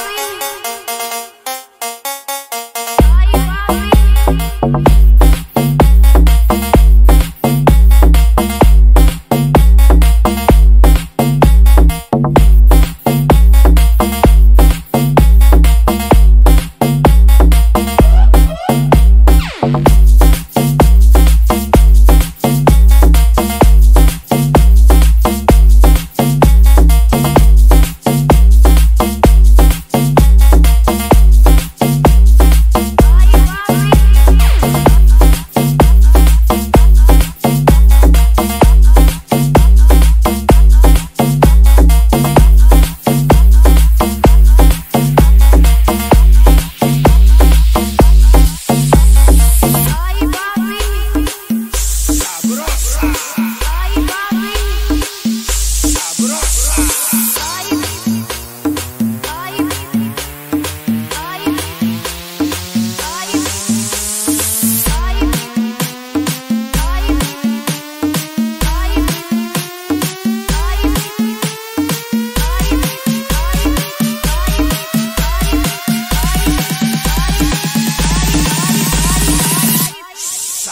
Please.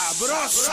Sabrosa.